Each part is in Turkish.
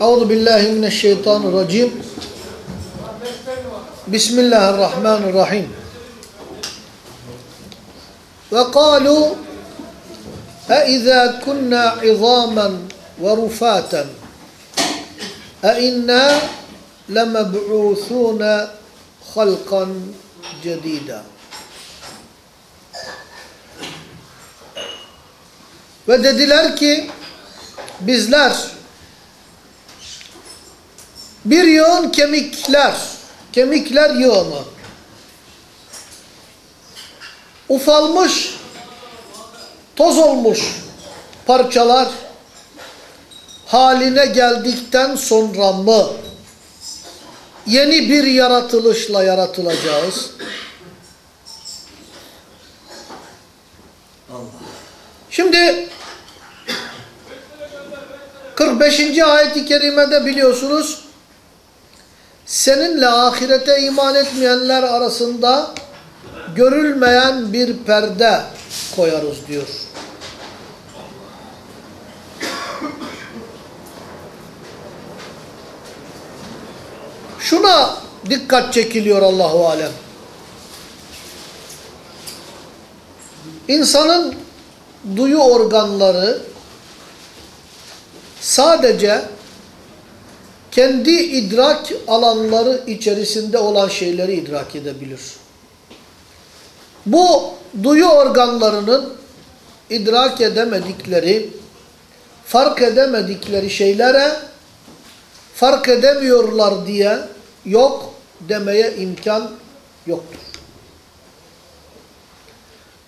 Euzu billahi mineşşeytanirracim. Bismillahirrahmanirrahim. Ve kalu e izâ kunnâ izâmen ve rufâten e innâ lemeb'ûthûne halkan cedîdâ. Ve dediler ki bizler bir yığın kemikler, kemikler yığını ufalmış, toz olmuş parçalar haline geldikten sonra mı yeni bir yaratılışla yaratılacağız? Şimdi 45. ayet-i kerimede biliyorsunuz seninle ahirete iman etmeyenler arasında görülmeyen bir perde koyarız diyor. Şuna dikkat çekiliyor Allahu alem. İnsanın duyu organları sadece kendi idrak alanları içerisinde olan şeyleri idrak edebilir. Bu duyu organlarının idrak edemedikleri, fark edemedikleri şeylere fark edemiyorlar diye yok demeye imkan yoktur.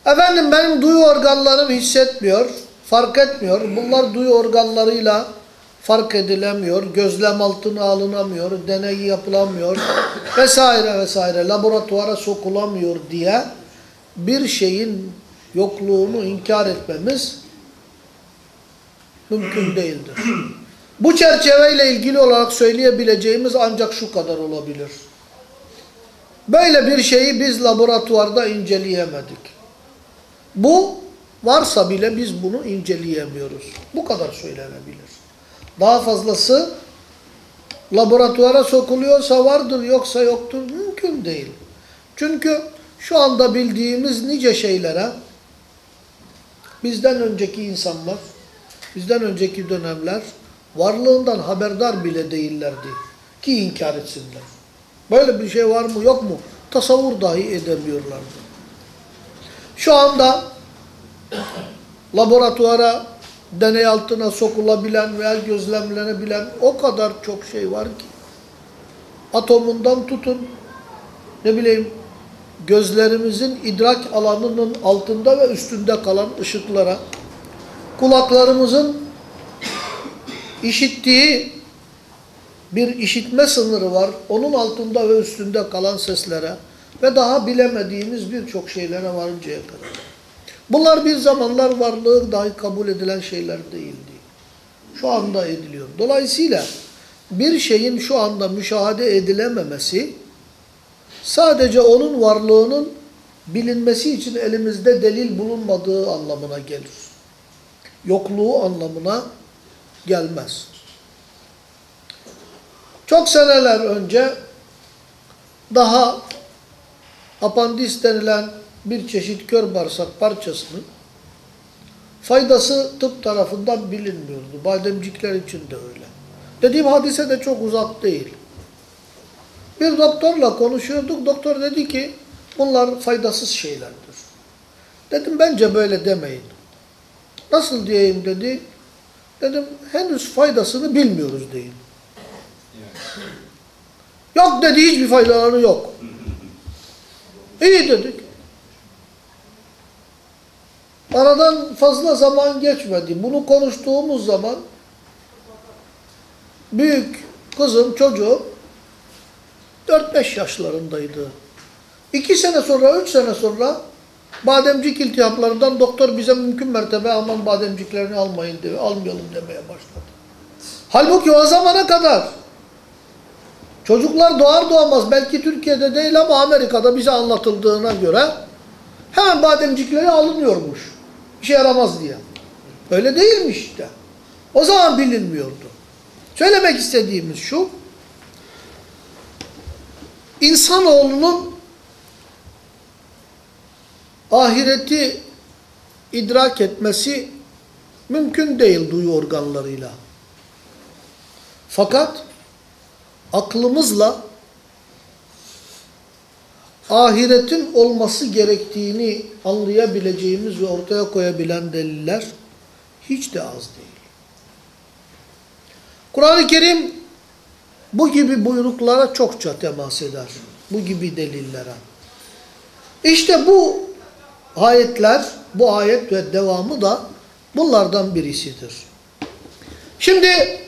Efendim benim duyu organlarım hissetmiyor, fark etmiyor. Bunlar duyu organlarıyla fark edilemiyor, gözlem altına alınamıyor, deney yapılamıyor vesaire vesaire laboratuvara sokulamıyor diye bir şeyin yokluğunu inkar etmemiz mümkün değildir. Bu çerçeveyle ilgili olarak söyleyebileceğimiz ancak şu kadar olabilir. Böyle bir şeyi biz laboratuvarda inceleyemedik. Bu varsa bile biz bunu inceleyemiyoruz. Bu kadar söylenebilir. Daha fazlası laboratuvara sokuluyorsa vardır yoksa yoktur mümkün değil. Çünkü şu anda bildiğimiz nice şeylere bizden önceki insanlar, bizden önceki dönemler varlığından haberdar bile değillerdi ki inkar etsinler. Böyle bir şey var mı yok mu tasavvur dahi edemiyorlardı. Şu anda laboratuvara deney altına sokulabilen veya gözlemlenebilen o kadar çok şey var ki. Atomundan tutun, ne bileyim, gözlerimizin idrak alanının altında ve üstünde kalan ışıklara, kulaklarımızın işittiği bir işitme sınırı var, onun altında ve üstünde kalan seslere ve daha bilemediğimiz birçok şeylere varıncaya kadar. Bunlar bir zamanlar varlığı dahi kabul edilen şeyler değildi. Şu anda ediliyor. Dolayısıyla bir şeyin şu anda müşahede edilememesi sadece onun varlığının bilinmesi için elimizde delil bulunmadığı anlamına gelir. Yokluğu anlamına gelmez. Çok seneler önce daha apandis denilen bir çeşit kör bağırsak parçasının faydası tıp tarafından bilinmiyordu. Bademcikler için de öyle. Dediğim hadise de çok uzak değil. Bir doktorla konuşuyorduk. Doktor dedi ki bunlar faydasız şeylerdir. Dedim bence böyle demeyin. Nasıl diyeyim dedi. Dedim henüz faydasını bilmiyoruz deyin. Yok dedi hiçbir faydaları yok. İyi dedik. Aradan fazla zaman geçmedi. Bunu konuştuğumuz zaman büyük kızım, çocuğum 4-5 yaşlarındaydı. 2 sene sonra, 3 sene sonra bademcik iltihaplarından doktor bize mümkün mertebe aman bademciklerini almayın diye, almayalım demeye başladı. Halbuki o zamana kadar çocuklar doğar doğmaz belki Türkiye'de değil ama Amerika'da bize anlatıldığına göre hemen bademcikleri alınıyormuş. İşe yaramaz diye. Öyle değilmiş işte. O zaman bilinmiyordu. Söylemek istediğimiz şu, insanoğlunun ahireti idrak etmesi mümkün değil duyu organlarıyla. Fakat aklımızla ahiretin olması gerektiğini anlayabileceğimiz ve ortaya koyabilen deliller hiç de az değil. Kur'an-ı Kerim bu gibi buyruklara çokça temas eder. Bu gibi delillere. İşte bu ayetler, bu ayet ve devamı da bunlardan birisidir. Şimdi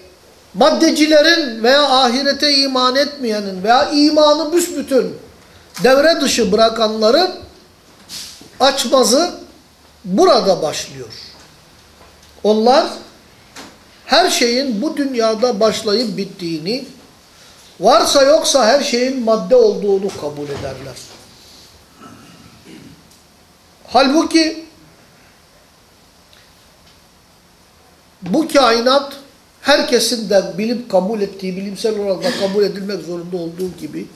maddecilerin veya ahirete iman etmeyenin veya imanı büsbütün devre dışı bırakanların açmazı burada başlıyor. Onlar her şeyin bu dünyada başlayıp bittiğini, varsa yoksa her şeyin madde olduğunu kabul ederler. Halbuki bu kainat herkesin de bilip kabul ettiği, bilimsel olarak da kabul edilmek zorunda olduğu gibi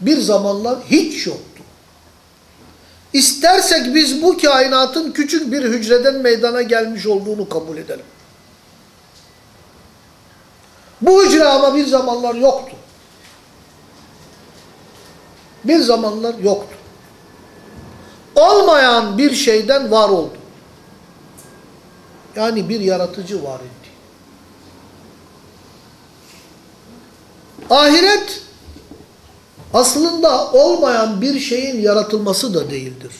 bir zamanlar hiç yoktu. İstersek biz bu kainatın küçük bir hücreden meydana gelmiş olduğunu kabul edelim. Bu hücre ama bir zamanlar yoktu. Bir zamanlar yoktu. Olmayan bir şeyden var oldu. Yani bir yaratıcı var etti. Ahiret aslında olmayan bir şeyin yaratılması da değildir.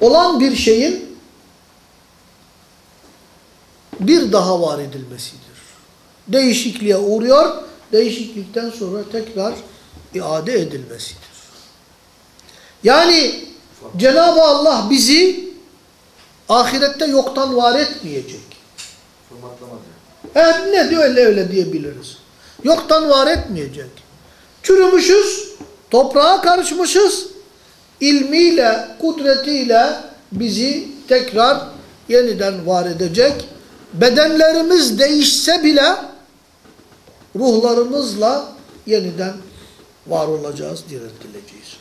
Olan bir şeyin bir daha var edilmesidir. Değişikliğe uğruyor, değişiklikten sonra tekrar iade edilmesidir. Yani Cenab-ı Allah bizi ahirette yoktan var etmeyecek. Evet ne diyor öyle öyle diyebiliriz. Yoktan var etmeyecek. Çürümüşüz, toprağa karışmışız, ilmiyle, kudretiyle bizi tekrar yeniden var edecek. Bedenlerimiz değişse bile ruhlarımızla yeniden var olacağız, diriltileceğiz.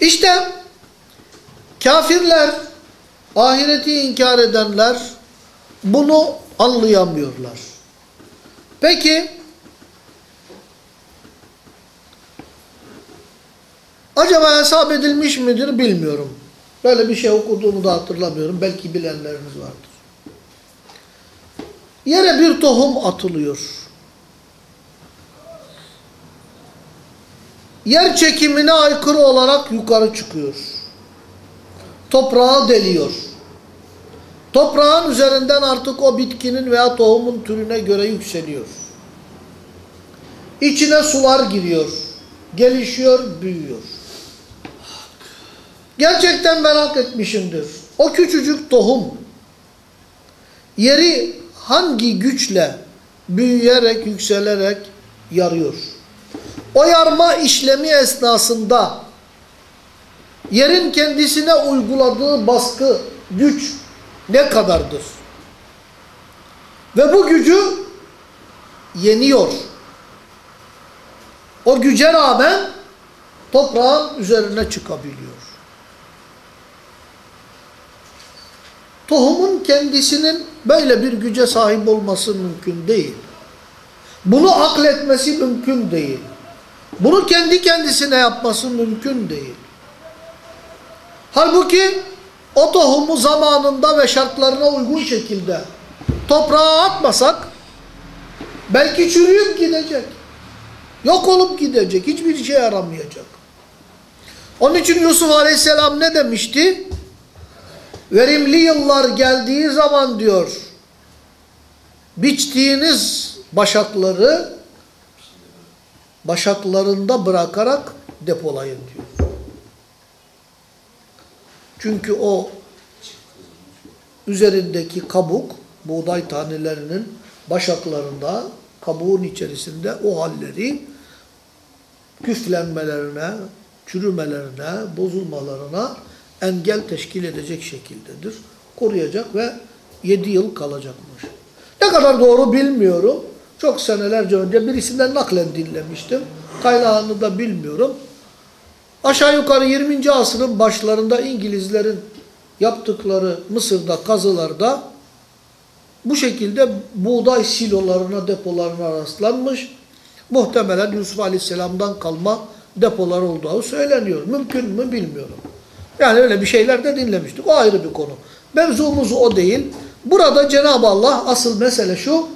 İşte kafirler, ahireti inkar edenler bunu anlayamıyorlar. Peki acaba hesap edilmiş midir bilmiyorum. Böyle bir şey okuduğumu da hatırlamıyorum. Belki bilenleriniz vardır. Yere bir tohum atılıyor. Yer çekimine aykırı olarak yukarı çıkıyor. Toprağı deliyor. Toprağın üzerinden artık o bitkinin veya tohumun türüne göre yükseliyor. İçine sular giriyor. Gelişiyor, büyüyor. Gerçekten merak etmişimdir. O küçücük tohum yeri hangi güçle büyüyerek, yükselerek yarıyor? O yarma işlemi esnasında yerin kendisine uyguladığı baskı, güç ne kadardır? Ve bu gücü yeniyor. O güce rağmen toprağın üzerine çıkabiliyor. Tohumun kendisinin böyle bir güce sahip olması mümkün değil. Bunu akletmesi mümkün değil. Bunu kendi kendisine yapması mümkün değil. Halbuki o tohumu zamanında ve şartlarına uygun şekilde toprağa atmasak belki çürüyüp gidecek. Yok olup gidecek. Hiçbir şey yaramayacak. Onun için Yusuf Aleyhisselam ne demişti? Verimli yıllar geldiği zaman diyor biçtiğiniz başakları başaklarında bırakarak depolayın diyor. Çünkü o üzerindeki kabuk, buğday tanelerinin başaklarında, kabuğun içerisinde o halleri küflenmelerine, çürümelerine, bozulmalarına engel teşkil edecek şekildedir. Koruyacak ve 7 yıl kalacakmış. Ne kadar doğru bilmiyorum. Çok senelerce önce birisinden naklen dinlemiştim. Kaynağını da bilmiyorum. Aşağı yukarı 20. asrın başlarında İngilizlerin yaptıkları Mısır'da kazılarda bu şekilde buğday silolarına, depolarına rastlanmış. Muhtemelen Yusuf Aleyhisselam'dan kalma depolar olduğu söyleniyor. Mümkün mü bilmiyorum. Yani öyle bir şeyler de dinlemiştik. O ayrı bir konu. Mevzumuz o değil. Burada Cenab-ı Allah asıl mesele şu.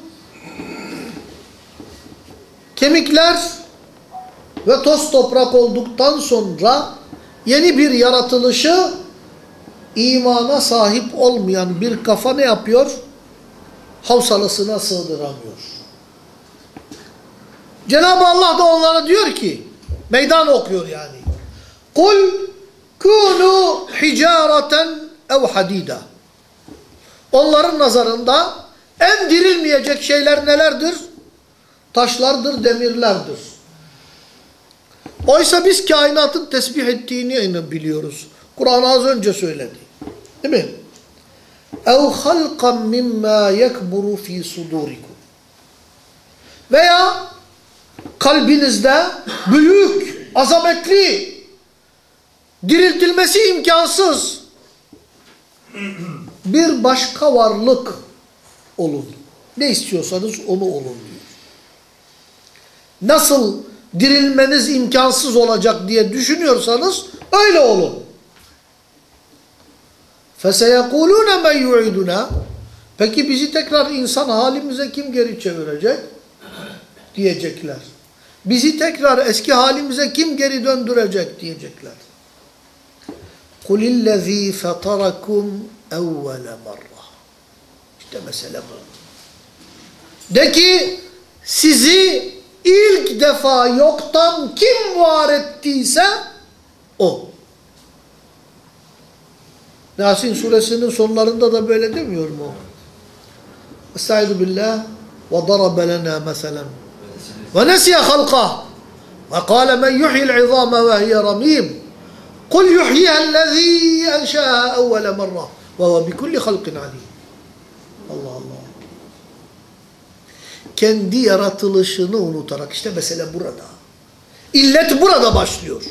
Kemikler ve toz toprak olduktan sonra yeni bir yaratılışı imana sahip olmayan bir kafa ne yapıyor? Havsalısına sığdıramıyor. Cenab-ı Allah da onlara diyor ki, meydan okuyor yani. Kul kunu hicareten ev hadida. Onların nazarında en dirilmeyecek şeyler nelerdir? Taşlardır, demirlerdir. Oysa biz kainatın tesbih ettiğini biliyoruz. Kur'an az önce söyledi. Değil mi? اَوْ خَلْقًا مِمَّا يَكْبُرُ ف۪ي صُدُورِكُمْ Veya kalbinizde büyük, azametli, diriltilmesi imkansız bir başka varlık olun. Ne istiyorsanız onu olun diyor. Nasıl dirilmeniz imkansız olacak diye düşünüyorsanız öyle olun. فَسَيَقُولُونَ مَنْ يُعِدُنَا Peki bizi tekrar insan halimize kim geri çevirecek? Diyecekler. Bizi tekrar eski halimize kim geri döndürecek? Diyecekler. قُلِ الَّذ۪ي فَطَرَكُمْ اَوَّلَ مَرَّةً İşte mesele bu. De ki sizi ilk defa yoktan kim var ettiyse o. Yasin suresinin sonlarında da böyle demiyor mu? Estaizu billah ve darabe lena meselen. Ve nesiye halqa ve kâle men yuhyil izâme ve hiye ramîm. Kul yuhyiha enşâha evvele merra ve huve bikulli halkin alim Allah Allah kendi yaratılışını unutarak işte mesele burada illet burada başlıyor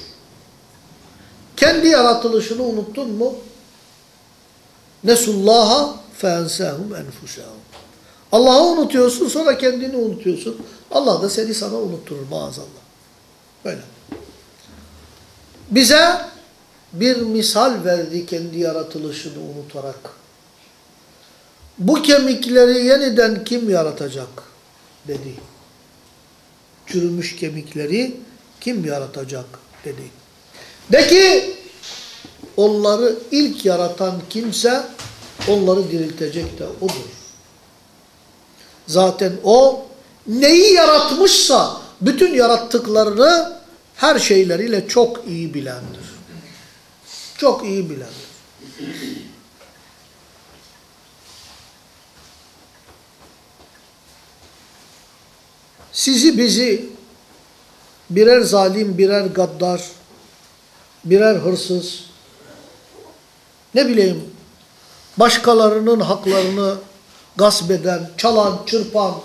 kendi yaratılışını unuttun mu Nesullaha feensahum enfusahum. Allah'ı unutuyorsun sonra kendini unutuyorsun. Allah da seni sana unutturur maazallah. Böyle. Bize bir misal verdi kendi yaratılışını unutarak. Bu kemikleri yeniden kim yaratacak dedi. Çürümüş kemikleri kim yaratacak dedi. De ki onları ilk yaratan kimse onları diriltecek de odur. Zaten o neyi yaratmışsa bütün yarattıklarını her şeyleriyle çok iyi bilendir. Çok iyi bilendir. Sizi bizi birer zalim, birer gaddar, birer hırsız, ne bileyim başkalarının haklarını gasp eden, çalan, çırpan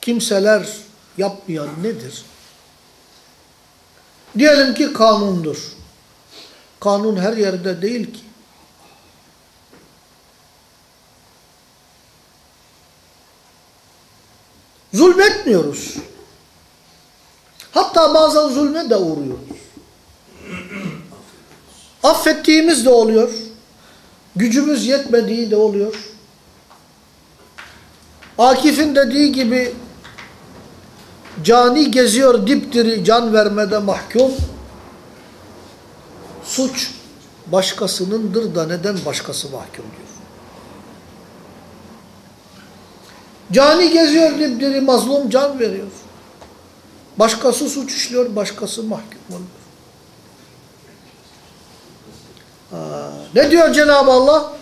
kimseler yapmayan nedir? Diyelim ki kanundur. Kanun her yerde değil ki. Zulmetmiyoruz. Hatta bazen zulme de uğruyoruz. Affettiğimiz de oluyor. Gücümüz yetmediği de oluyor. Akif'in dediği gibi cani geziyor dipdiri can vermede mahkum. Suç başkasınındır da neden başkası mahkum diyor. Cani geziyor dipdiri mazlum can veriyor. Başkası suç işliyor, başkası mahkum oluyor. Ne diyor Cenab-ı Allah?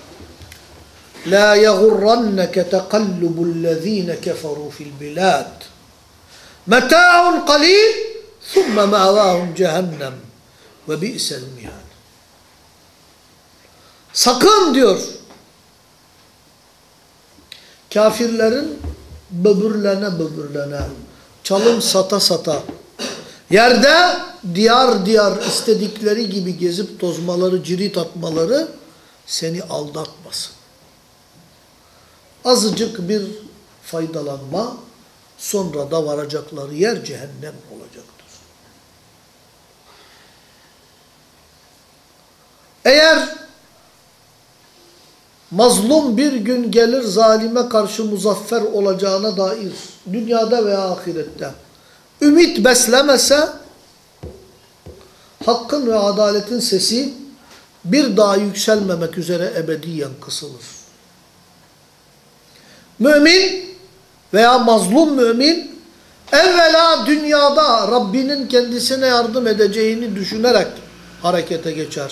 La yagurranneke tekallubul lezine keferu fil bilad. Meta'un qalil thumma ma'vahum cehennem ve bi'sel mihad. Sakın diyor kafirlerin böbürlene böbürlene, çalım sata sata, yerde diyar diyar istedikleri gibi gezip tozmaları, cirit atmaları seni aldatmasın. Azıcık bir faydalanma, sonra da varacakları yer cehennem olacaktır. Eğer mazlum bir gün gelir zalime karşı muzaffer olacağına dair dünyada veya ahirette ümit beslemese hakkın ve adaletin sesi bir daha yükselmemek üzere ebediyen kısılır. Mümin veya mazlum mümin evvela dünyada Rabbinin kendisine yardım edeceğini düşünerek harekete geçer.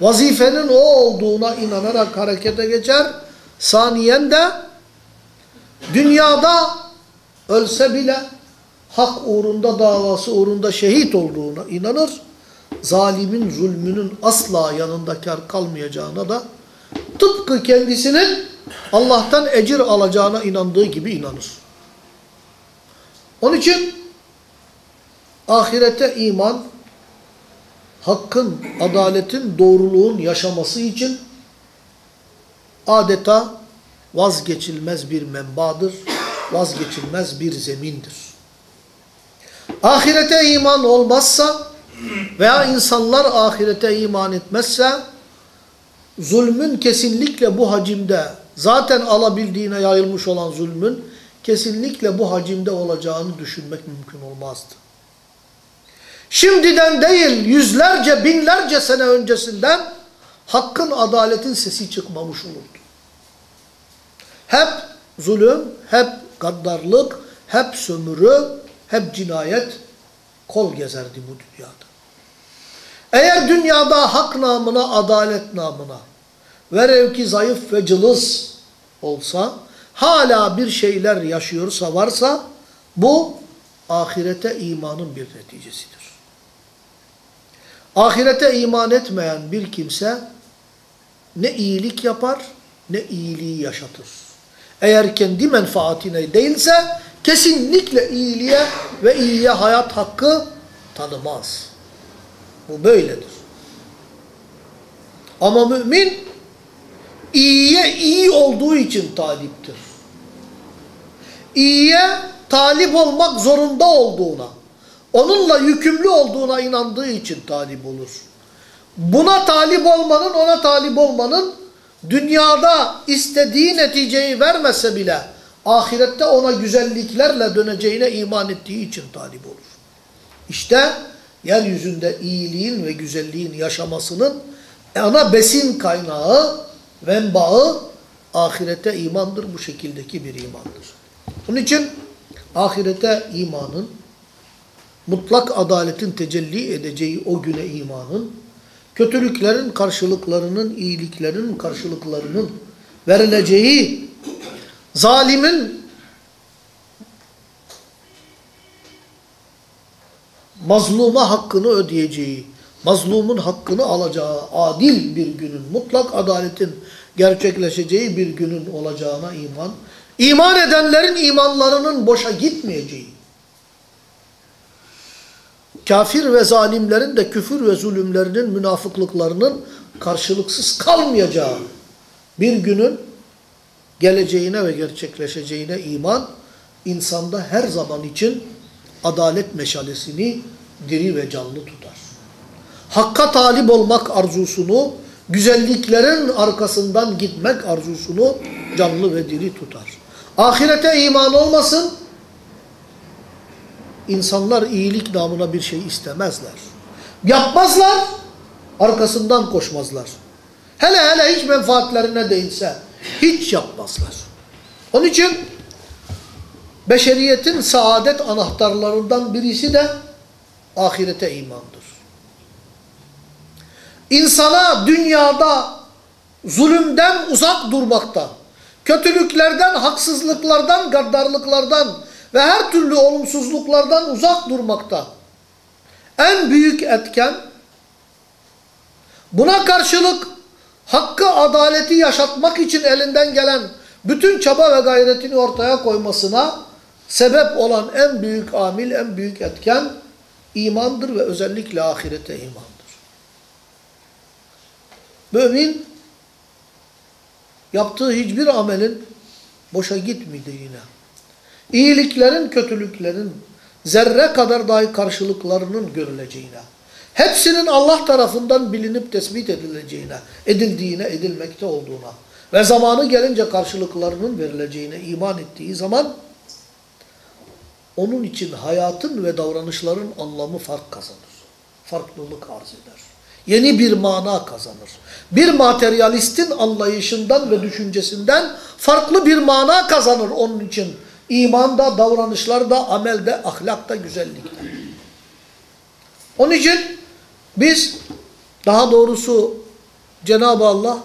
Vazifenin o olduğuna inanarak harekete geçer. Saniyen de dünyada ölse bile hak uğrunda davası uğrunda şehit olduğuna inanır. Zalimin zulmünün asla yanında kar kalmayacağına da tıpkı kendisinin Allah'tan ecir alacağına inandığı gibi inanır. Onun için ahirete iman hakkın, adaletin, doğruluğun yaşaması için adeta vazgeçilmez bir menbadır, vazgeçilmez bir zemindir. Ahirete iman olmazsa veya insanlar ahirete iman etmezse zulmün kesinlikle bu hacimde zaten alabildiğine yayılmış olan zulmün kesinlikle bu hacimde olacağını düşünmek mümkün olmazdı. Şimdiden değil yüzlerce binlerce sene öncesinden hakkın adaletin sesi çıkmamış olurdu. Hep zulüm, hep gaddarlık, hep sömürü, hep cinayet kol gezerdi bu dünyada. Eğer dünyada hak namına, adalet namına velev ki zayıf ve cılız olsa, hala bir şeyler yaşıyorsa varsa, bu ahirete imanın bir neticesidir. Ahirete iman etmeyen bir kimse ne iyilik yapar ne iyiliği yaşatır. Eğer kendi menfaatine değilse kesinlikle iyiliğe ve iyiye hayat hakkı tanımaz. Bu böyledir. Ama mümin iyiye iyi olduğu için taliptir. İyiye talip olmak zorunda olduğuna, onunla yükümlü olduğuna inandığı için talip olur. Buna talip olmanın, ona talip olmanın dünyada istediği neticeyi vermese bile ahirette ona güzelliklerle döneceğine iman ettiği için talip olur. İşte yeryüzünde iyiliğin ve güzelliğin yaşamasının ana besin kaynağı, venbağı ahirete imandır. Bu şekildeki bir imandır. Onun için ahirete imanın, mutlak adaletin tecelli edeceği o güne imanın, kötülüklerin karşılıklarının, iyiliklerin karşılıklarının verileceği, zalimin mazluma hakkını ödeyeceği, mazlumun hakkını alacağı adil bir günün, mutlak adaletin gerçekleşeceği bir günün olacağına iman, iman edenlerin imanlarının boşa gitmeyeceği, kafir ve zalimlerin de küfür ve zulümlerinin, münafıklıklarının karşılıksız kalmayacağı bir günün geleceğine ve gerçekleşeceğine iman, insanda her zaman için adalet meşalesini diri ve canlı tutar. Hakka talip olmak arzusunu, güzelliklerin arkasından gitmek arzusunu canlı ve diri tutar. Ahirete iman olmasın, insanlar iyilik namına bir şey istemezler. Yapmazlar, arkasından koşmazlar. Hele hele hiç menfaatlerine değilse hiç yapmazlar. Onun için beşeriyetin saadet anahtarlarından birisi de ahirete imandır. İnsana dünyada zulümden uzak durmakta, kötülüklerden, haksızlıklardan, gaddarlıklardan ve her türlü olumsuzluklardan uzak durmakta en büyük etken buna karşılık hakkı, adaleti yaşatmak için elinden gelen bütün çaba ve gayretini ortaya koymasına sebep olan en büyük amil, en büyük etken imandır ve özellikle ahirete imandır. Mümin yaptığı hiçbir amelin boşa gitmediğine, iyiliklerin, kötülüklerin zerre kadar dahi karşılıklarının görüleceğine, hepsinin Allah tarafından bilinip tespit edileceğine, edildiğine, edilmekte olduğuna ve zamanı gelince karşılıklarının verileceğine iman ettiği zaman onun için hayatın ve davranışların anlamı fark kazanır. Farklılık arz eder. Yeni bir mana kazanır. Bir materyalistin anlayışından ve düşüncesinden farklı bir mana kazanır onun için. İmanda, davranışlarda, amelde, ahlakta, güzellikte. Onun için biz daha doğrusu Cenab-ı Allah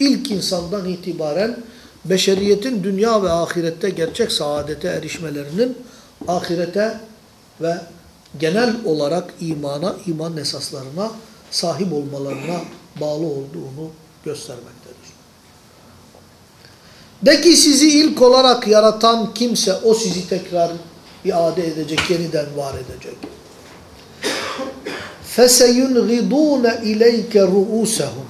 ilk insandan itibaren beşeriyetin dünya ve ahirette gerçek saadete erişmelerinin ahirete ve genel olarak imana, iman esaslarına sahip olmalarına bağlı olduğunu göstermektedir. De ki sizi ilk olarak yaratan kimse o sizi tekrar iade edecek, yeniden var edecek. فَسَيُنْغِضُونَ اِلَيْكَ رُؤُسَهُمْ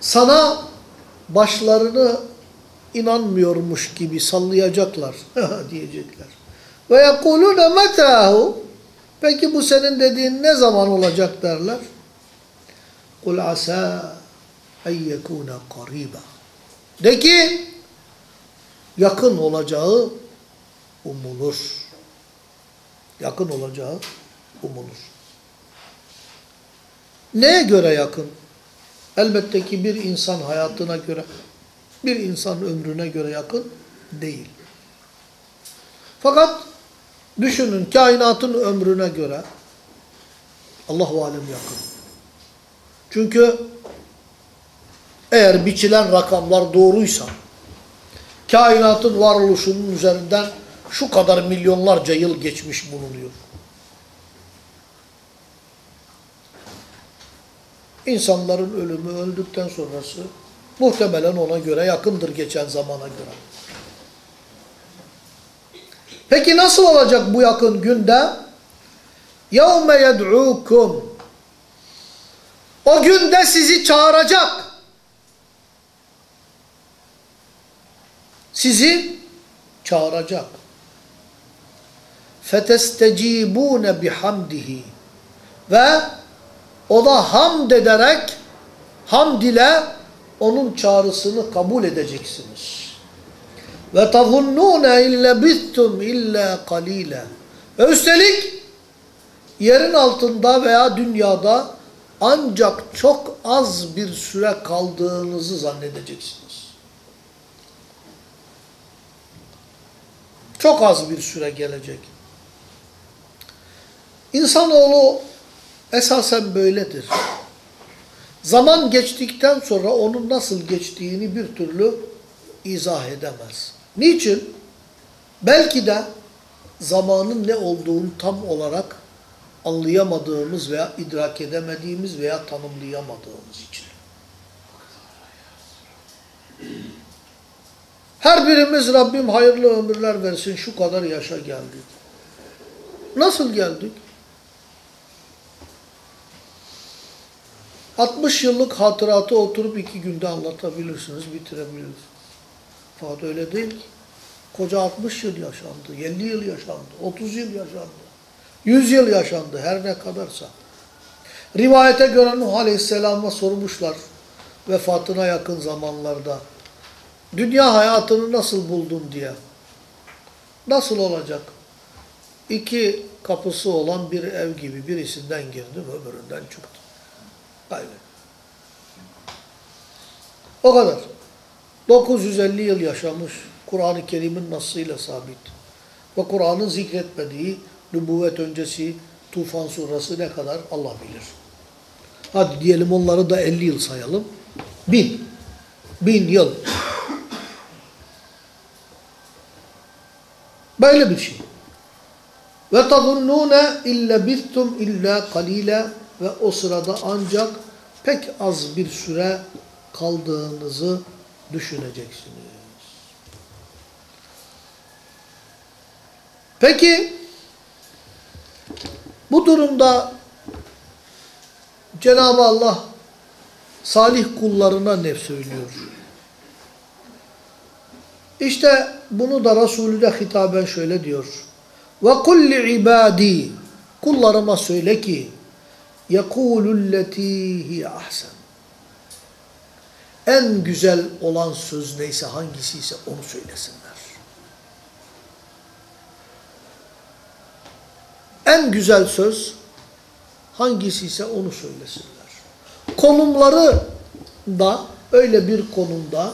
Sana başlarını inanmıyormuş gibi sallayacaklar diyecekler. Ve yekulune metahu Peki bu senin dediğin ne zaman olacak derler. Kul asa en yekune qariba. De ki yakın olacağı umulur. Yakın olacağı umulur. Neye göre yakın? Elbette ki bir insan hayatına göre, bir insan ömrüne göre yakın değil. Fakat düşünün kainatın ömrüne göre Allahu alem yakın. Çünkü eğer biçilen rakamlar doğruysa kainatın varoluşunun üzerinden şu kadar milyonlarca yıl geçmiş bulunuyor. İnsanların ölümü öldükten sonrası muhtemelen ona göre yakındır geçen zamana göre. Peki nasıl olacak bu yakın günde? يَوْمَ يَدْعُوكُمْ O günde sizi çağıracak. Sizi çağıracak. فَتَسْتَجِيبُونَ بِحَمْدِهِ Ve o da hamd ederek, hamd ile onun çağrısını kabul edeceksiniz. Ve tazunnune ille bittum illa qalila. Ve üstelik yerin altında veya dünyada ancak çok az bir süre kaldığınızı zannedeceksiniz. Çok az bir süre gelecek. İnsanoğlu esasen böyledir. Zaman geçtikten sonra onun nasıl geçtiğini bir türlü izah edemez. Niçin? Belki de zamanın ne olduğunu tam olarak anlayamadığımız veya idrak edemediğimiz veya tanımlayamadığımız için. Her birimiz Rabbim hayırlı ömürler versin şu kadar yaşa geldik. Nasıl geldik? 60 yıllık hatıratı oturup iki günde anlatabilirsiniz, bitirebilirsiniz. Fakat öyle değil ki. Koca 60 yıl yaşandı, 50 yıl yaşandı, 30 yıl yaşandı, 100 yıl yaşandı her ne kadarsa. Rivayete göre Nuh Aleyhisselam'a sormuşlar vefatına yakın zamanlarda. Dünya hayatını nasıl buldun diye. Nasıl olacak? İki kapısı olan bir ev gibi birisinden girdim öbüründen çıktım. Aynen. O kadar. 950 yıl yaşamış. Kur'an-ı Kerim'in nasıyla sabit. Ve Kur'an'ın zikretmediği nübüvvet öncesi Tufan suresi ne kadar Allah bilir. Hadi diyelim onları da 50 yıl sayalım. Bin. Bin yıl. Böyle bir şey. Ve tazunnune illa bittum illa kalila ve o sırada ancak pek az bir süre kaldığınızı düşüneceksiniz. Peki bu durumda Cenab-ı Allah salih kullarına ne söylüyor? İşte bunu da Resulü de hitaben şöyle diyor. Ve kulli ibadi kullarıma söyle ki yekulülleti hiye ahsen. En güzel olan söz neyse hangisi ise onu söylesinler. En güzel söz hangisi ise onu söylesinler. Konumları da öyle bir konumda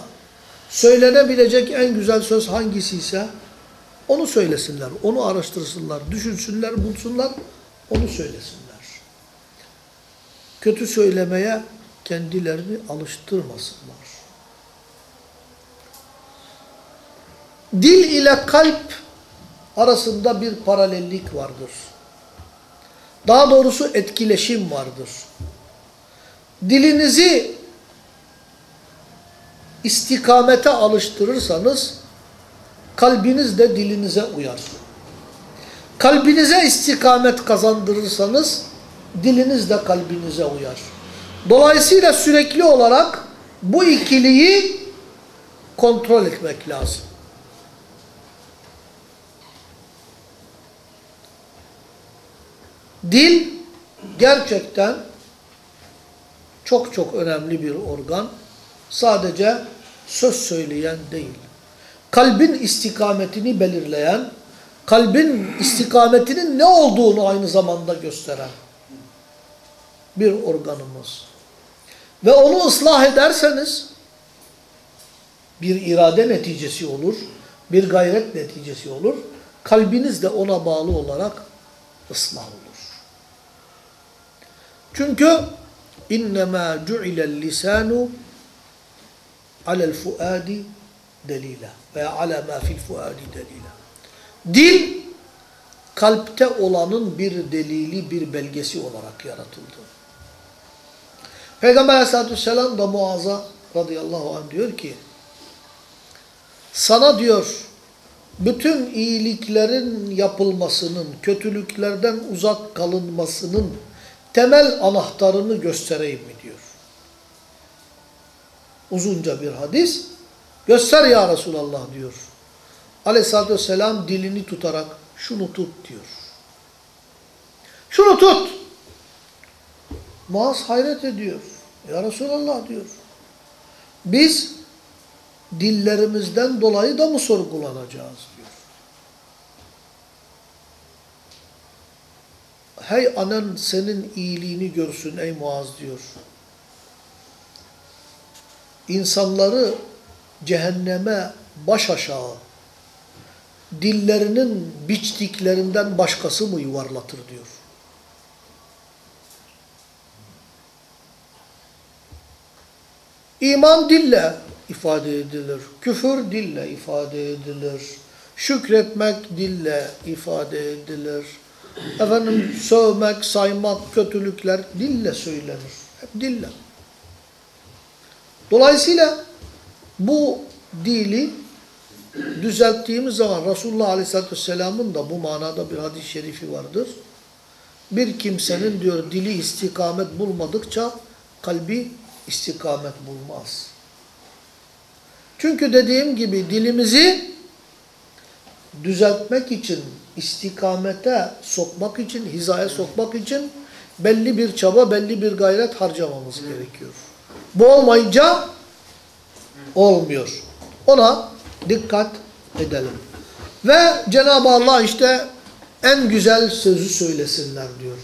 söylenebilecek en güzel söz hangisi ise onu söylesinler, onu araştırsınlar, düşünsünler, bulsunlar, onu söylesinler. Kötü söylemeye kendilerini alıştırmasınlar. Dil ile kalp arasında bir paralellik vardır. Daha doğrusu etkileşim vardır. Dilinizi istikamete alıştırırsanız kalbiniz de dilinize uyar. Kalbinize istikamet kazandırırsanız diliniz de kalbinize uyar. Dolayısıyla sürekli olarak bu ikiliyi kontrol etmek lazım. Dil gerçekten çok çok önemli bir organ. Sadece söz söyleyen değil. Kalbin istikametini belirleyen, kalbin istikametinin ne olduğunu aynı zamanda gösteren bir organımız. Ve onu ıslah ederseniz bir irade neticesi olur, bir gayret neticesi olur. Kalbiniz de ona bağlı olarak ıslah olur. Çünkü innema cu'ilel lisanu alel fuadi delila veya ala ma fil fuadi delila. Dil kalpte olanın bir delili, bir belgesi olarak yaratıldı. Peygamber aleyhissalatü vesselam da Muaz'a radıyallahu anh diyor ki sana diyor bütün iyiliklerin yapılmasının, kötülüklerden uzak kalınmasının temel anahtarını göstereyim mi diyor. Uzunca bir hadis. Göster ya Resulallah diyor. Aleyhisselatü vesselam dilini tutarak şunu tut diyor. Şunu tut. Muaz hayret ediyor. Ya Resulallah diyor. Biz dillerimizden dolayı da mı sorgulanacağız diyor. Hey anan senin iyiliğini görsün ey Muaz diyor. İnsanları cehenneme baş aşağı dillerinin biçtiklerinden başkası mı yuvarlatır diyor. İman dille ifade edilir. Küfür dille ifade edilir. Şükretmek dille ifade edilir. Efendim sövmek, saymak, kötülükler dille söylenir. Hep dille. Dolayısıyla bu dili düzelttiğimiz zaman Resulullah Aleyhisselatü Vesselam'ın da bu manada bir hadis-i şerifi vardır. Bir kimsenin diyor dili istikamet bulmadıkça kalbi istikamet bulmaz. Çünkü dediğim gibi dilimizi düzeltmek için, istikamete sokmak için, hizaya sokmak için belli bir çaba, belli bir gayret harcamamız gerekiyor. Bu olmayınca olmuyor. Ona dikkat edelim. Ve Cenab-ı Allah işte en güzel sözü söylesinler diyor.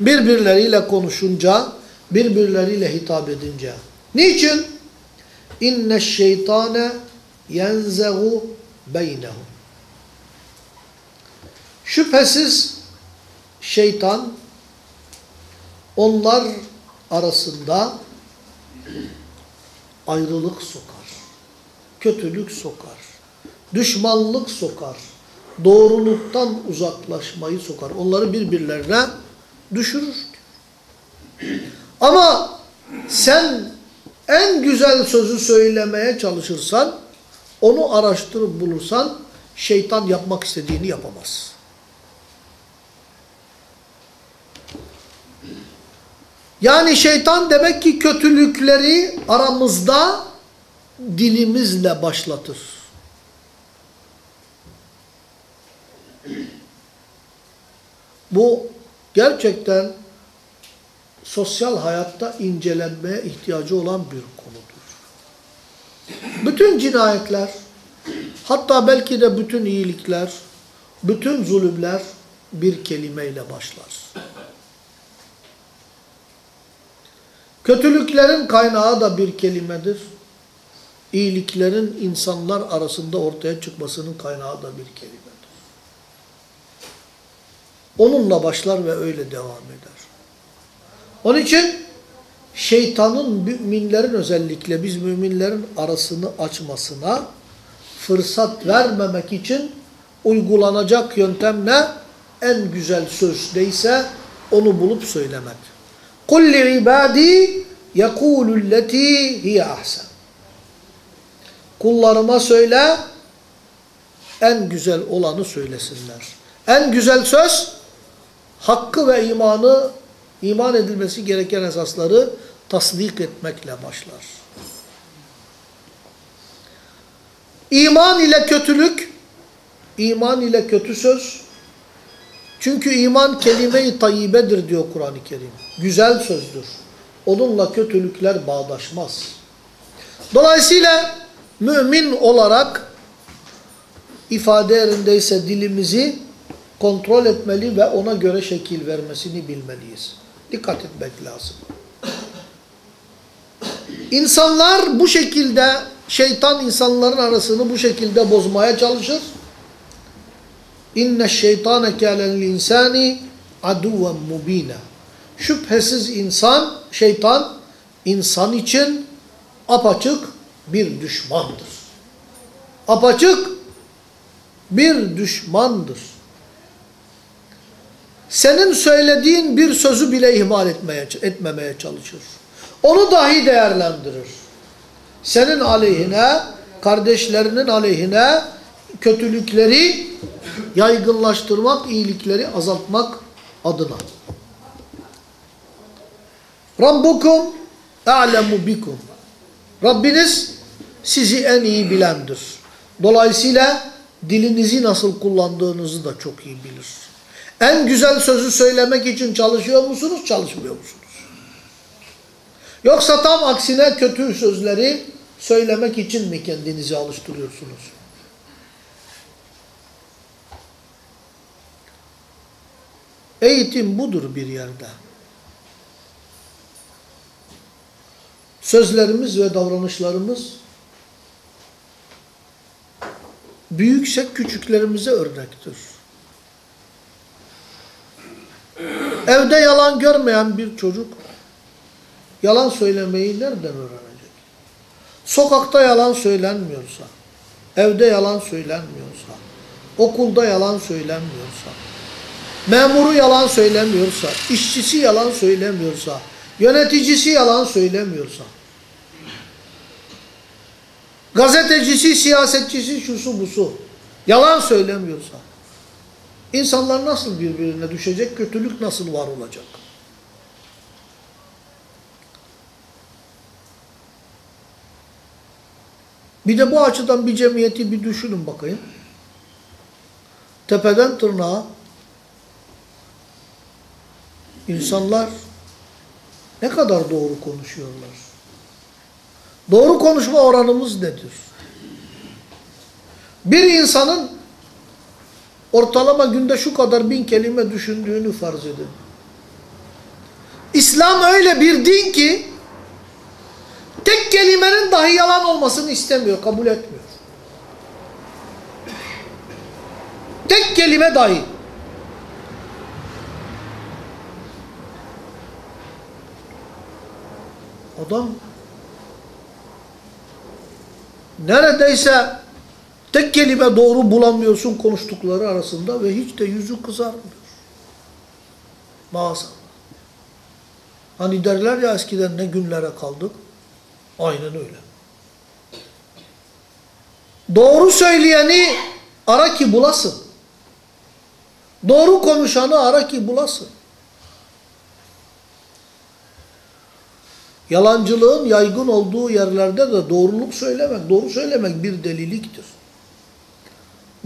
Birbirleriyle konuşunca, birbirleriyle hitap edince. Niçin? İnne şeytane yenzehu beynehum. Şüphesiz şeytan onlar arasında ayrılık sokar. Kötülük sokar. Düşmanlık sokar. Doğruluktan uzaklaşmayı sokar. Onları birbirlerine düşürür. Ama sen en güzel sözü söylemeye çalışırsan, onu araştırıp bulursan, şeytan yapmak istediğini yapamaz. Yani şeytan demek ki kötülükleri aramızda dilimizle başlatır. Bu gerçekten sosyal hayatta incelenmeye ihtiyacı olan bir konudur. Bütün cinayetler, hatta belki de bütün iyilikler, bütün zulümler bir kelimeyle başlar. Kötülüklerin kaynağı da bir kelimedir. İyiliklerin insanlar arasında ortaya çıkmasının kaynağı da bir kelimedir. Onunla başlar ve öyle devam eder. Onun için şeytanın müminlerin özellikle biz müminlerin arasını açmasına fırsat vermemek için uygulanacak yöntem ne? En güzel söz neyse onu bulup söylemek. قُلْ لِعِبَادِي يَقُولُ الَّتِي هِيَ ahsen. Kullarıma söyle, en güzel olanı söylesinler. En güzel söz, hakkı ve imanı, iman edilmesi gereken esasları tasdik etmekle başlar. İman ile kötülük, iman ile kötü söz, çünkü iman kelime-i tayyibedir diyor Kur'an-ı Kerim. Güzel sözdür. Onunla kötülükler bağdaşmaz. Dolayısıyla mümin olarak ifade yerindeyse dilimizi kontrol etmeli ve ona göre şekil vermesini bilmeliyiz. Dikkat etmek lazım. İnsanlar bu şekilde, şeytan insanların arasını bu şekilde bozmaya çalışır. İnne şeytane kâlel insani aduven mubina. Şüphesiz insan, şeytan insan için apaçık bir düşmandır. Apaçık bir düşmandır. Senin söylediğin bir sözü bile ihmal etmeye, etmemeye çalışır. Onu dahi değerlendirir. Senin aleyhine, kardeşlerinin aleyhine kötülükleri yaygınlaştırmak, iyilikleri azaltmak adına. Rabbukum a'lemu bikum. Rabbiniz sizi en iyi bilendir. Dolayısıyla dilinizi nasıl kullandığınızı da çok iyi bilir. En güzel sözü söylemek için çalışıyor musunuz, çalışmıyor musunuz? Yoksa tam aksine kötü sözleri söylemek için mi kendinizi alıştırıyorsunuz? Eğitim budur bir yerde. Sözlerimiz ve davranışlarımız büyüksek küçüklerimize örnektir. Evde yalan görmeyen bir çocuk yalan söylemeyi nereden öğrenecek? Sokakta yalan söylenmiyorsa, evde yalan söylenmiyorsa, okulda yalan söylenmiyorsa, memuru yalan söylemiyorsa, işçisi yalan söylemiyorsa, yöneticisi yalan söylemiyorsa, gazetecisi, siyasetçisi, şusu busu yalan söylemiyorsa, insanlar nasıl birbirine düşecek, kötülük nasıl var olacak? Bir de bu açıdan bir cemiyeti bir düşünün bakayım. Tepeden tırnağa insanlar ne kadar doğru konuşuyorlar? Doğru konuşma oranımız nedir? Bir insanın ortalama günde şu kadar bin kelime düşündüğünü farz edin. İslam öyle bir din ki tek kelimenin dahi yalan olmasını istemiyor, kabul etmiyor. Tek kelime dahi. Adam neredeyse tek kelime doğru bulamıyorsun konuştukları arasında ve hiç de yüzü kızarmıyor. Maazallah. Hani derler ya eskiden ne günlere kaldık. Aynen öyle. Doğru söyleyeni ara ki bulasın. Doğru konuşanı ara ki bulasın. Yalancılığın yaygın olduğu yerlerde de doğruluk söylemek, doğru söylemek bir deliliktir.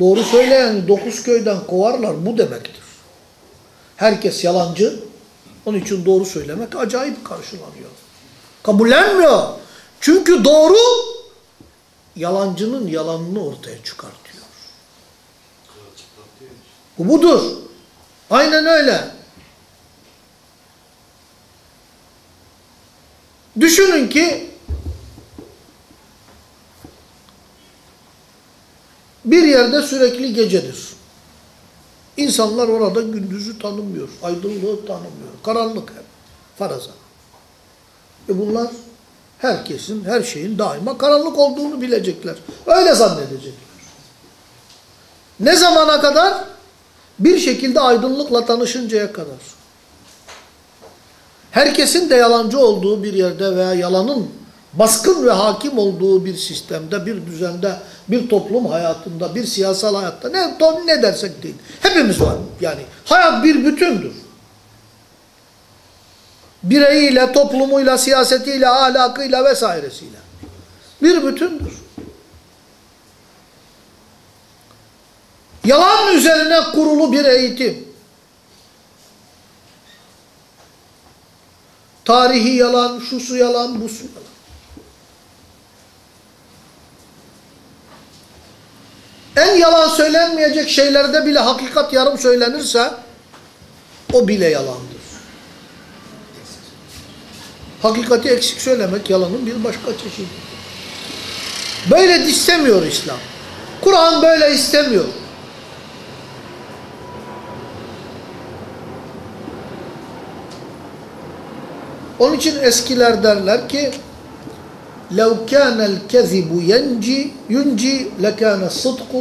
Doğru söyleyen dokuz köyden kovarlar bu demektir. Herkes yalancı. Onun için doğru söylemek acayip karşılanıyor. Kabullenmiyor. Çünkü doğru yalancının yalanını ortaya çıkartıyor. Bu budur. Aynen öyle. Düşünün ki bir yerde sürekli gecedir. İnsanlar orada gündüzü tanımıyor, aydınlığı tanımıyor. Karanlık hep, faraza. E bunlar herkesin, her şeyin daima karanlık olduğunu bilecekler. Öyle zannedecekler. Ne zamana kadar? Bir şekilde aydınlıkla tanışıncaya kadar. Herkesin de yalancı olduğu bir yerde veya yalanın baskın ve hakim olduğu bir sistemde, bir düzende, bir toplum hayatında, bir siyasal hayatta ne, ne dersek değil. Hepimiz var. Yani hayat bir bütündür. Bireyiyle, toplumuyla, siyasetiyle, ahlakıyla vesairesiyle. Bir bütündür. Yalan üzerine kurulu bir eğitim. Tarihi yalan, şusu yalan, busu yalan. En yalan söylenmeyecek şeylerde bile hakikat yarım söylenirse o bile yalandır. Hakikati eksik söylemek yalanın bir başka çeşidi. Böyle istemiyor İslam. Kur'an böyle istemiyor. Onun için eskiler derler ki لَوْ كَانَ الْكَذِبُ يَنْجِ يُنْجِ لَكَانَ الصِّدْقُ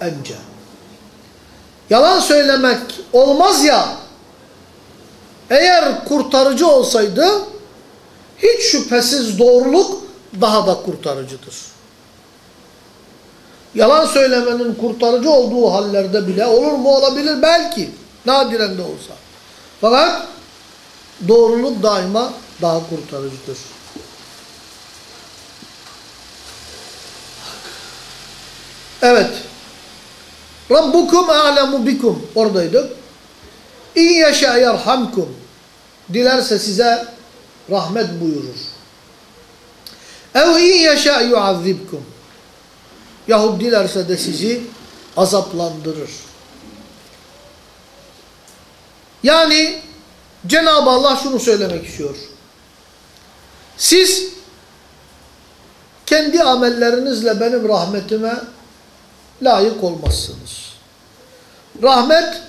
اَنْجَى Yalan söylemek olmaz ya, eğer kurtarıcı olsaydı, hiç şüphesiz doğruluk daha da kurtarıcıdır. Yalan söylemenin kurtarıcı olduğu hallerde bile olur mu olabilir belki, nadiren de olsa. Fakat doğruluk daima daha kurtarıcıdır. Evet. Rabbukum a'lemu bikum. Oradaydık. İn yeşâ yerhamkum. Dilerse size rahmet buyurur. Ev in yeşâ yuazzibkum. Yahut dilerse de sizi azaplandırır. Yani Cenab-ı Allah şunu söylemek istiyor. Siz kendi amellerinizle benim rahmetime layık olmazsınız. Rahmet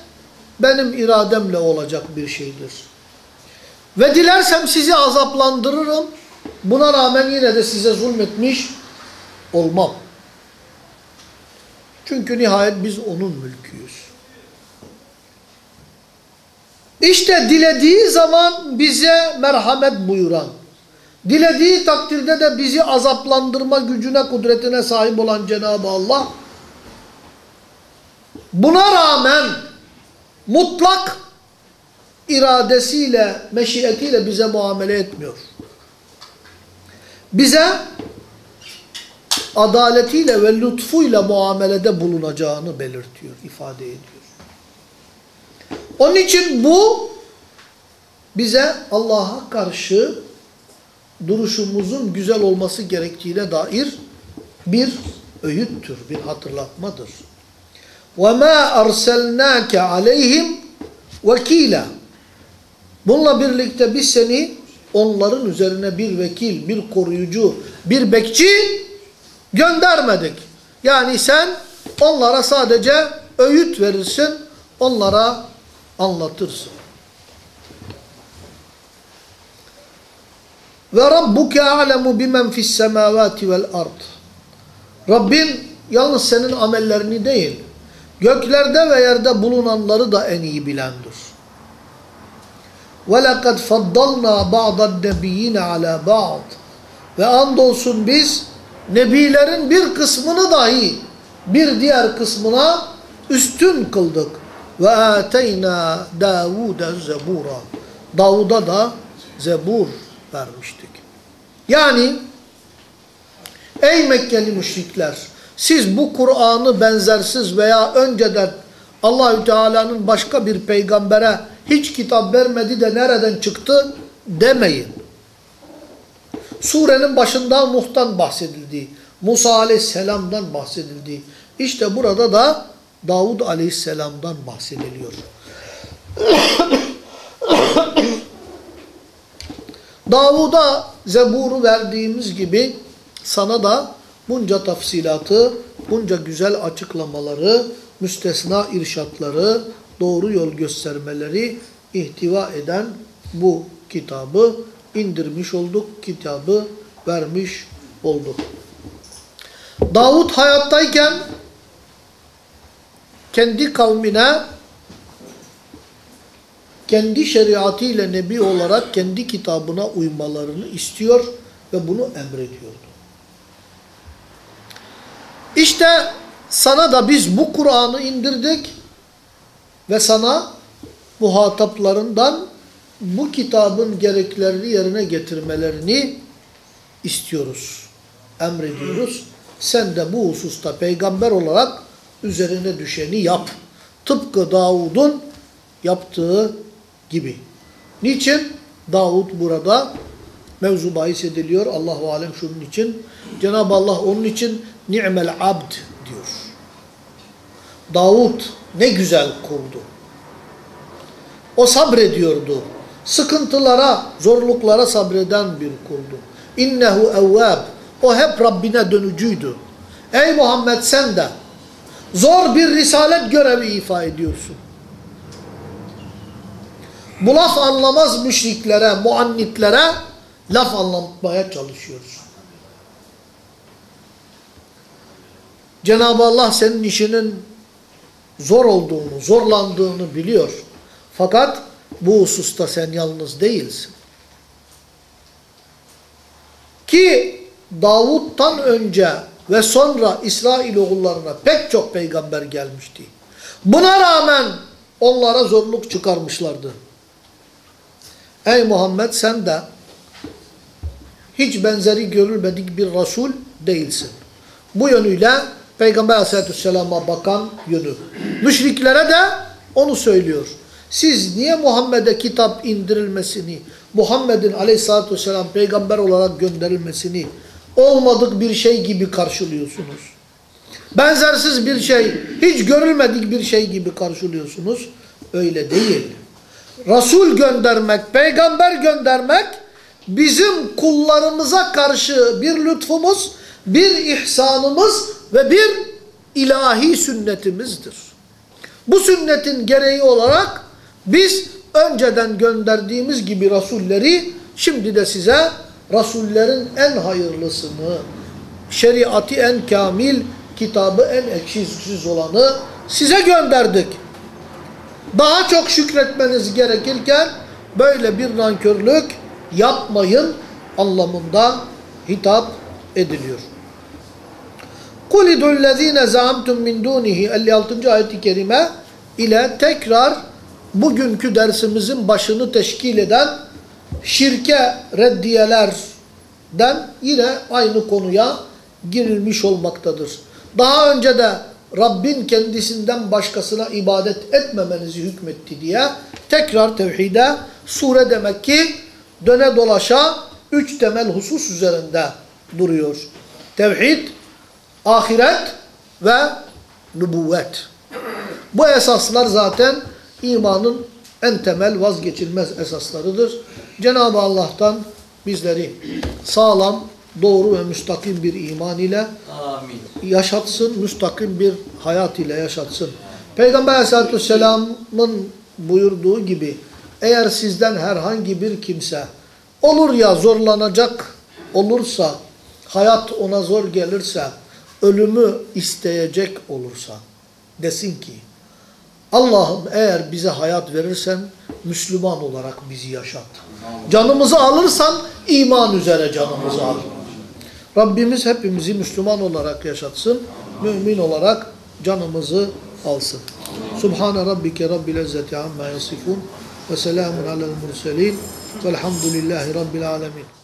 benim irademle olacak bir şeydir. Ve dilersem sizi azaplandırırım. Buna rağmen yine de size zulmetmiş olmam. Çünkü nihayet biz onun mülküyüz. İşte dilediği zaman bize merhamet buyuran, dilediği takdirde de bizi azaplandırma gücüne, kudretine sahip olan Cenab-ı Allah, buna rağmen mutlak iradesiyle, meşiyetiyle bize muamele etmiyor. Bize adaletiyle ve lütfuyla muamelede bulunacağını belirtiyor, ifade ediyor. Onun için bu bize Allah'a karşı duruşumuzun güzel olması gerektiğine dair bir öğüttür, bir hatırlatmadır. وَمَا أَرْسَلْنَاكَ عَلَيْهِمْ وَكِيلًا Bununla birlikte biz seni onların üzerine bir vekil, bir koruyucu, bir bekçi göndermedik. Yani sen onlara sadece öğüt verirsin, onlara anlatırsın. Ve rabbuke a'lemu bimen fis semavati vel ard. Rabbin yalnız senin amellerini değil, göklerde ve yerde bulunanları da en iyi bilendir. Ve lekad faddalna ba'dan nebiyyine ala ba'd. Ve andolsun biz nebilerin bir kısmını dahi bir diğer kısmına üstün kıldık. Ve ateyna Davud'a zebura. Davud'a da zebur vermiştik. Yani ey Mekkeli müşrikler siz bu Kur'an'ı benzersiz veya önceden Allahü Teala'nın başka bir peygambere hiç kitap vermedi de nereden çıktı demeyin. Surenin başında Nuh'tan bahsedildi. Musa aleyhisselamdan bahsedildi. İşte burada da Davud aleyhisselamdan bahsediliyor. Davud'a Zebur'u verdiğimiz gibi sana da bunca tafsilatı, bunca güzel açıklamaları, müstesna irşatları, doğru yol göstermeleri ihtiva eden bu kitabı indirmiş olduk, kitabı vermiş olduk. Davut hayattayken kendi kavmine kendi şeriatıyla nebi olarak kendi kitabına uymalarını istiyor ve bunu emrediyordu. İşte sana da biz bu Kur'an'ı indirdik ve sana muhataplarından bu kitabın gereklerini yerine getirmelerini istiyoruz, emrediyoruz. Sen de bu hususta peygamber olarak üzerine düşeni yap. Tıpkı Davud'un yaptığı gibi. Niçin? Davud burada mevzu bahis ediliyor. Allahu alem şunun için. Cenab-ı Allah onun için ni'mel abd diyor. Davud ne güzel kurdu. O sabrediyordu. Sıkıntılara, zorluklara sabreden bir kuldu. İnnehu evvab. O hep Rabbine dönücüydü. Ey Muhammed sen de zor bir risalet görevi ifa ediyorsun. Bu laf anlamaz müşriklere, muannitlere laf anlatmaya çalışıyorsun. Cenab-ı Allah senin işinin zor olduğunu, zorlandığını biliyor. Fakat bu hususta sen yalnız değilsin. Ki Davut'tan önce ve sonra İsrailoğullarına pek çok peygamber gelmişti. Buna rağmen onlara zorluk çıkarmışlardı. Ey Muhammed sen de hiç benzeri görülmedik bir Resul değilsin. Bu yönüyle Peygamber aleyhissalatü vesselam'a bakan yönü. Müşriklere de onu söylüyor. Siz niye Muhammed'e kitap indirilmesini, Muhammed'in aleyhissalatü vesselam peygamber olarak gönderilmesini olmadık bir şey gibi karşılıyorsunuz? Benzersiz bir şey, hiç görülmedik bir şey gibi karşılıyorsunuz. Öyle değil. Resul göndermek, peygamber göndermek bizim kullarımıza karşı bir lütfumuz, bir ihsanımız ve bir ilahi sünnetimizdir. Bu sünnetin gereği olarak biz önceden gönderdiğimiz gibi rasulleri şimdi de size rasullerin en hayırlısını, şeriatı en kamil, kitabı en eksiksiz olanı size gönderdik. Daha çok şükretmeniz gerekirken böyle bir nankörlük yapmayın anlamında hitap ediliyor. قُلِ دُ الَّذ۪ينَ زَعَمْتُمْ مِنْ دُونِهِ 56. ayet-i kerime ile tekrar bugünkü dersimizin başını teşkil eden şirke reddiyelerden yine aynı konuya girilmiş olmaktadır. Daha önce de Rabbin kendisinden başkasına ibadet etmemenizi hükmetti diye tekrar tevhide sure demek ki döne dolaşa üç temel husus üzerinde duruyor. Tevhid, ahiret ve nübüvvet. Bu esaslar zaten imanın en temel vazgeçilmez esaslarıdır. Cenab-ı Allah'tan bizleri sağlam, doğru ve müstakim bir iman ile Amin. yaşatsın, müstakim bir hayat ile yaşatsın. Peygamber aleyhissalatü vesselamın buyurduğu gibi eğer sizden herhangi bir kimse olur ya zorlanacak olursa, hayat ona zor gelirse, ölümü isteyecek olursa desin ki Allah'ım eğer bize hayat verirsen Müslüman olarak bizi yaşat. Canımızı alırsan iman üzere canımızı al. Rabbimiz hepimizi Müslüman olarak yaşatsın. Mümin olarak canımızı alsın. Subhane rabbike rabbil izzeti amma yasifun ve selamun alel murselin velhamdülillahi rabbil alemin.